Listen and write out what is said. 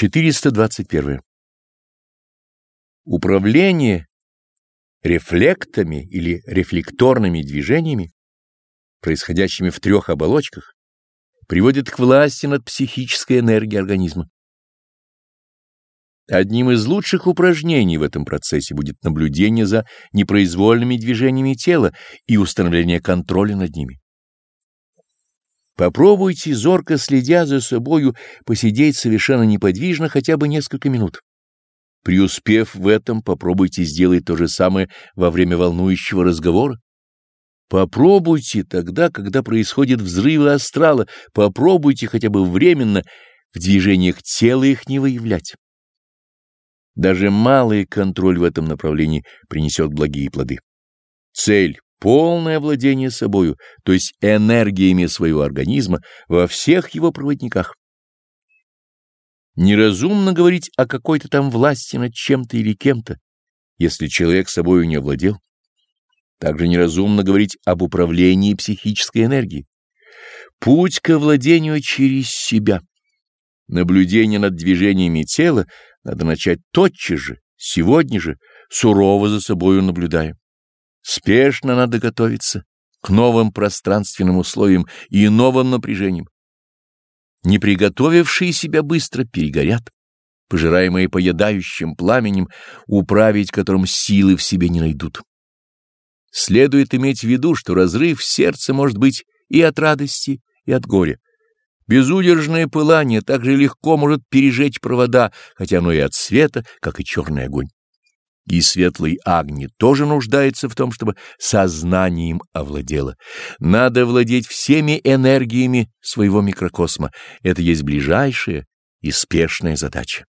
421. Управление рефлектами или рефлекторными движениями, происходящими в трех оболочках, приводит к власти над психической энергией организма. Одним из лучших упражнений в этом процессе будет наблюдение за непроизвольными движениями тела и установление контроля над ними. Попробуйте, зорко следя за собою, посидеть совершенно неподвижно хотя бы несколько минут. Преуспев в этом, попробуйте сделать то же самое во время волнующего разговора. Попробуйте тогда, когда происходят взрывы астрала, попробуйте хотя бы временно в движениях тела их не выявлять. Даже малый контроль в этом направлении принесет благие плоды. Цель полное владение собою, то есть энергиями своего организма во всех его проводниках. Неразумно говорить о какой-то там власти над чем-то или кем-то, если человек собою не овладел. Также неразумно говорить об управлении психической энергией. Путь к овладению через себя. Наблюдение над движениями тела надо начать тотчас же, сегодня же, сурово за собою наблюдая. Спешно надо готовиться к новым пространственным условиям и новым напряжениям. Не приготовившие себя быстро перегорят, пожираемые поедающим пламенем, управить которым силы в себе не найдут. Следует иметь в виду, что разрыв сердца может быть и от радости, и от горя. Безудержное пылание также легко может пережечь провода, хотя оно и от света, как и черный огонь. И светлый Агни тоже нуждается в том, чтобы сознанием овладело. Надо владеть всеми энергиями своего микрокосма. Это есть ближайшая и спешная задача.